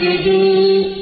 آلَاءَ